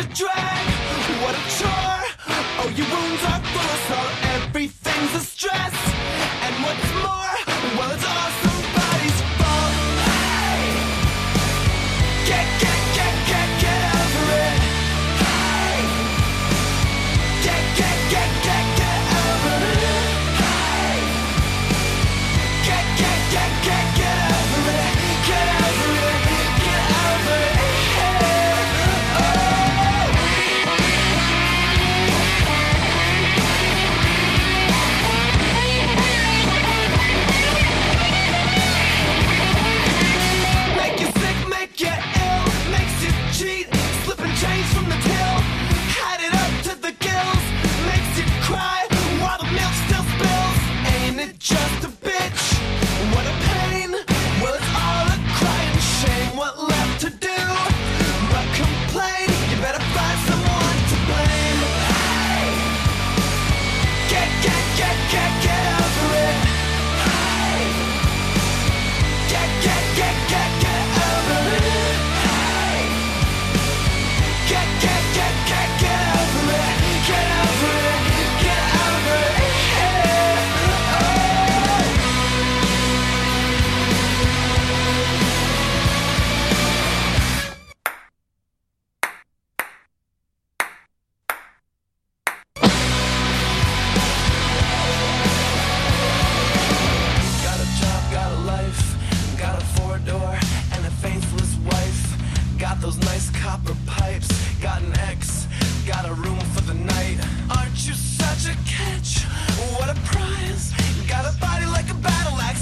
a drag, what a chore. Oh, your wounds are full, of salt. everything's a those nice copper pipes. Got an ex, got a room for the night. Aren't you such a catch? What a prize. Got a body like a battle axe.